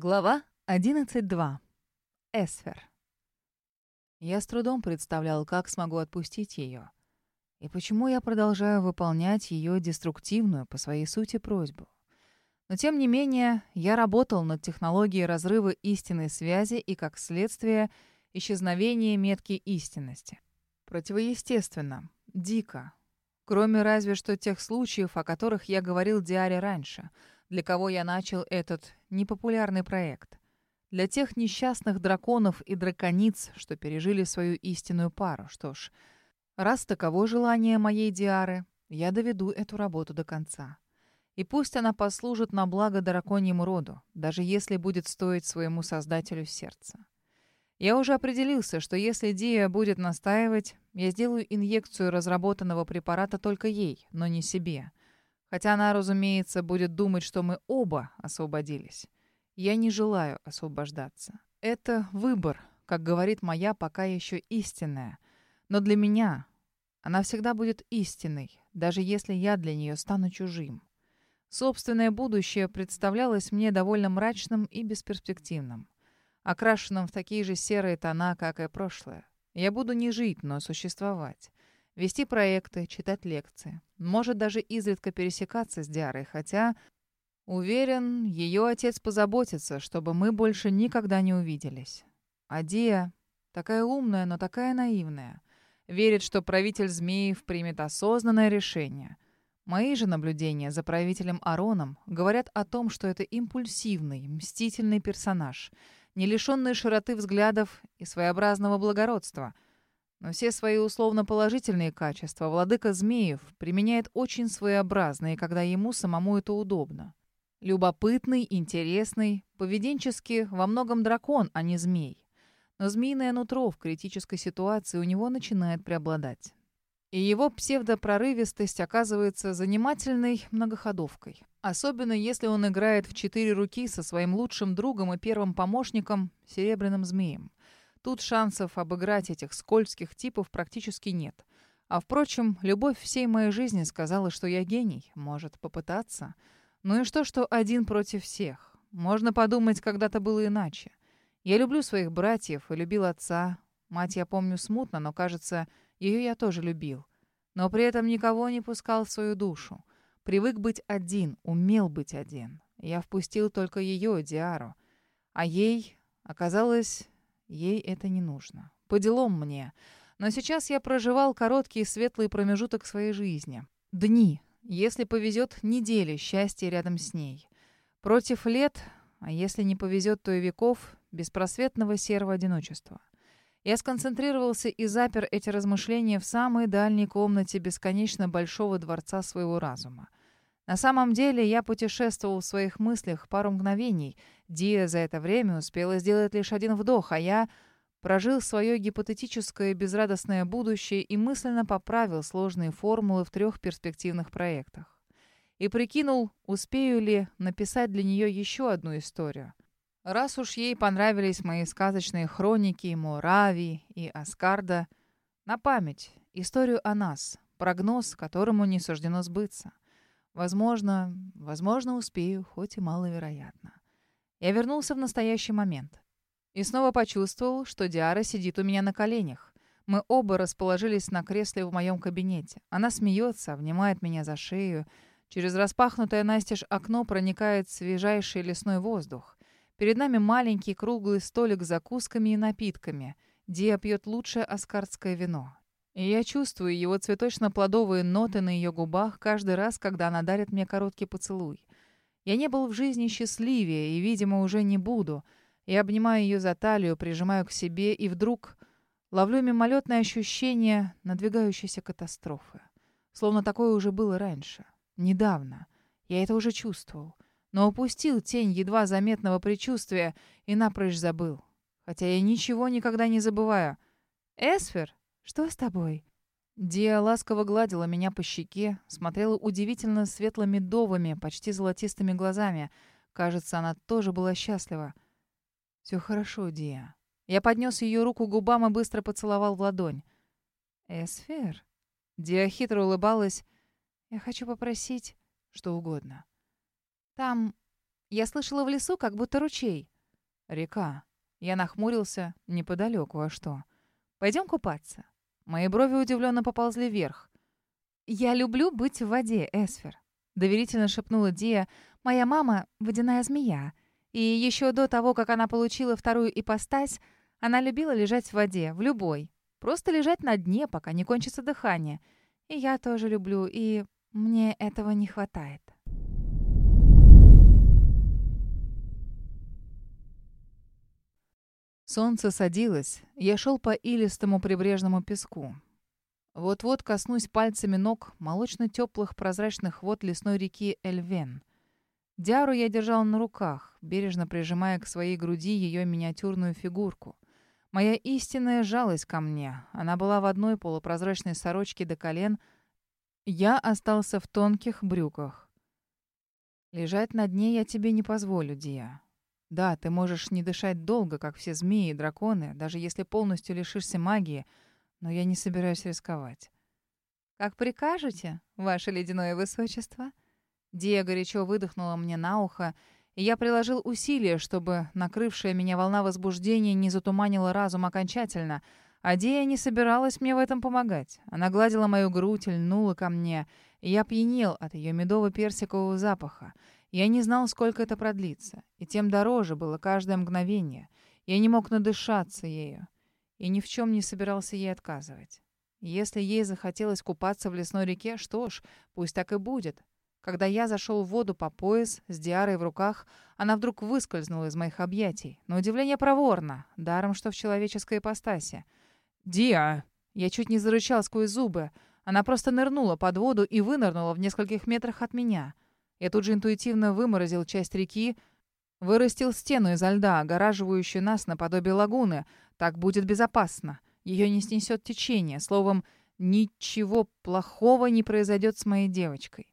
Глава 11.2. Эсфер. Я с трудом представлял, как смогу отпустить ее. И почему я продолжаю выполнять ее деструктивную по своей сути просьбу. Но тем не менее, я работал над технологией разрыва истинной связи и, как следствие, исчезновения метки истинности. Противоестественно, дико. Кроме разве что тех случаев, о которых я говорил Диаре раньше — для кого я начал этот непопулярный проект. Для тех несчастных драконов и дракониц, что пережили свою истинную пару. Что ж, раз таково желание моей Диары, я доведу эту работу до конца. И пусть она послужит на благо драконьему роду, даже если будет стоить своему создателю сердца. Я уже определился, что если Дия будет настаивать, я сделаю инъекцию разработанного препарата только ей, но не себе. Хотя она, разумеется, будет думать, что мы оба освободились. Я не желаю освобождаться. Это выбор, как говорит моя пока еще истинная. Но для меня она всегда будет истинной, даже если я для нее стану чужим. Собственное будущее представлялось мне довольно мрачным и бесперспективным, окрашенным в такие же серые тона, как и прошлое. Я буду не жить, но существовать. Вести проекты, читать лекции. Может даже изредка пересекаться с Диарой, хотя, уверен, ее отец позаботится, чтобы мы больше никогда не увиделись. А Дия такая умная, но такая наивная. Верит, что правитель Змеев примет осознанное решение. Мои же наблюдения за правителем Ароном говорят о том, что это импульсивный, мстительный персонаж, не лишенный широты взглядов и своеобразного благородства — но все свои условно-положительные качества владыка Змеев применяет очень своеобразно, и когда ему самому это удобно. Любопытный, интересный, поведенчески во многом дракон, а не змей. Но змеиное нутро в критической ситуации у него начинает преобладать. И его псевдопрорывистость оказывается занимательной многоходовкой. Особенно если он играет в четыре руки со своим лучшим другом и первым помощником, Серебряным Змеем. Тут шансов обыграть этих скользких типов практически нет. А впрочем, любовь всей моей жизни сказала, что я гений. Может попытаться. Ну и что, что один против всех? Можно подумать, когда-то было иначе. Я люблю своих братьев и любил отца. Мать я помню смутно, но, кажется, ее я тоже любил. Но при этом никого не пускал в свою душу. Привык быть один, умел быть один. Я впустил только ее, Диару. А ей оказалось Ей это не нужно. По делам мне. Но сейчас я проживал короткий светлый промежуток своей жизни. Дни. Если повезет, недели счастья рядом с ней. Против лет, а если не повезет, то и веков, беспросветного серого одиночества. Я сконцентрировался и запер эти размышления в самой дальней комнате бесконечно большого дворца своего разума. На самом деле я путешествовал в своих мыслях пару мгновений. Дия за это время успела сделать лишь один вдох, а я прожил свое гипотетическое безрадостное будущее и мысленно поправил сложные формулы в трех перспективных проектах. И прикинул, успею ли написать для нее еще одну историю. Раз уж ей понравились мои сказочные хроники Мурави и Аскарда, на память историю о нас, прогноз, которому не суждено сбыться. Возможно, возможно, успею, хоть и маловероятно. Я вернулся в настоящий момент. И снова почувствовал, что Диара сидит у меня на коленях. Мы оба расположились на кресле в моем кабинете. Она смеется, обнимает меня за шею. Через распахнутое настежь окно проникает свежайший лесной воздух. Перед нами маленький круглый столик с закусками и напитками. Диа пьет лучшее аскардское вино. Я чувствую его цветочно-плодовые ноты на ее губах каждый раз, когда она дарит мне короткий поцелуй. Я не был в жизни счастливее и, видимо, уже не буду. Я обнимаю ее за талию, прижимаю к себе, и вдруг ловлю мимолетное ощущение надвигающейся катастрофы. Словно такое уже было раньше. Недавно. Я это уже чувствовал. Но упустил тень едва заметного предчувствия и напрочь забыл. Хотя я ничего никогда не забываю. «Эсфер?» «Что с тобой?» Диа ласково гладила меня по щеке, смотрела удивительно светло-медовыми, почти золотистыми глазами. Кажется, она тоже была счастлива. «Все хорошо, Диа». Я поднес ее руку к губам и быстро поцеловал в ладонь. «Эсфер?» Диа хитро улыбалась. «Я хочу попросить что угодно. Там Я слышала в лесу, как будто ручей. Река. Я нахмурился неподалеку, а что? Пойдем купаться. Мои брови удивленно поползли вверх. «Я люблю быть в воде, Эсфер», — доверительно шепнула Дия. «Моя мама — водяная змея. И еще до того, как она получила вторую ипостась, она любила лежать в воде, в любой. Просто лежать на дне, пока не кончится дыхание. И я тоже люблю, и мне этого не хватает». Солнце садилось. Я шел по илистому прибрежному песку. Вот-вот коснусь пальцами ног молочно-теплых прозрачных вод лесной реки Эльвен. Диару я держал на руках, бережно прижимая к своей груди ее миниатюрную фигурку. Моя истинная жалость ко мне. Она была в одной полупрозрачной сорочке до колен. Я остался в тонких брюках. Лежать на дне я тебе не позволю, Диа. Да, ты можешь не дышать долго, как все змеи и драконы, даже если полностью лишишься магии, но я не собираюсь рисковать. «Как прикажете, ваше ледяное высочество?» Дия горячо выдохнула мне на ухо, и я приложил усилия, чтобы накрывшая меня волна возбуждения не затуманила разум окончательно, а Дия не собиралась мне в этом помогать. Она гладила мою грудь, льнула ко мне, и я пьянел от ее медово-персикового запаха. Я не знал, сколько это продлится, и тем дороже было каждое мгновение. Я не мог надышаться ею, и ни в чем не собирался ей отказывать. Если ей захотелось купаться в лесной реке, что ж, пусть так и будет. Когда я зашел в воду по пояс, с диарой в руках, она вдруг выскользнула из моих объятий. На удивление проворно, даром что в человеческой ипостаси. «Диа!» Я чуть не зарычал сквозь зубы. Она просто нырнула под воду и вынырнула в нескольких метрах от меня — я тут же интуитивно выморозил часть реки, вырастил стену изо льда, огораживающую нас наподобие лагуны. Так будет безопасно. Ее не снесет течение. Словом, ничего плохого не произойдет с моей девочкой.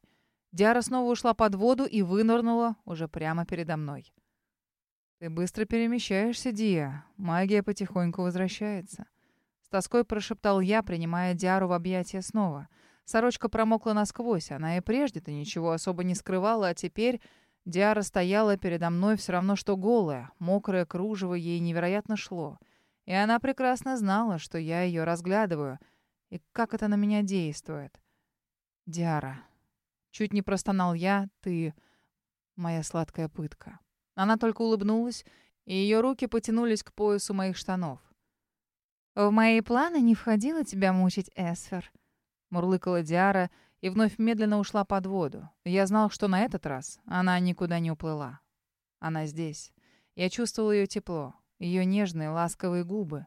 Диара снова ушла под воду и вынырнула уже прямо передо мной. «Ты быстро перемещаешься, Дия. Магия потихоньку возвращается». С тоской прошептал я, принимая Диару в объятия снова — Сорочка промокла насквозь. Она и прежде-то ничего особо не скрывала, а теперь Диара стояла передо мной все равно, что голая. Мокрое кружево ей невероятно шло. И она прекрасно знала, что я ее разглядываю. И как это на меня действует. Диара. Чуть не простонал я, ты... Моя сладкая пытка. Она только улыбнулась, и ее руки потянулись к поясу моих штанов. «В мои планы не входило тебя мучить, Эсфер», Мурлыкала Диара и вновь медленно ушла под воду. Я знал, что на этот раз она никуда не уплыла. Она здесь. Я чувствовал ее тепло, ее нежные ласковые губы.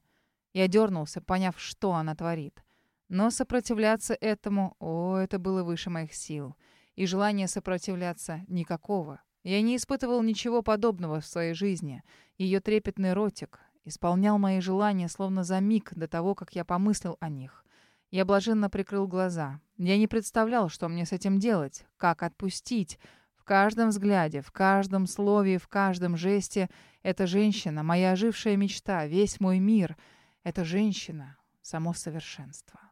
Я дернулся, поняв, что она творит. Но сопротивляться этому, о, это было выше моих сил. И желания сопротивляться никакого. Я не испытывал ничего подобного в своей жизни. Ее трепетный ротик исполнял мои желания, словно за миг до того, как я помыслил о них. Я блаженно прикрыл глаза. Я не представлял, что мне с этим делать, как отпустить. В каждом взгляде, в каждом слове, в каждом жесте эта женщина — моя ожившая мечта, весь мой мир. Эта женщина — само совершенство.